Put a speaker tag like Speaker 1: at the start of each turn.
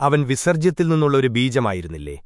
Speaker 1: അവൻ വിസർജ്യത്തിൽ നിന്നുള്ള ഒരു ബീജമായിരുന്നില്ലേ?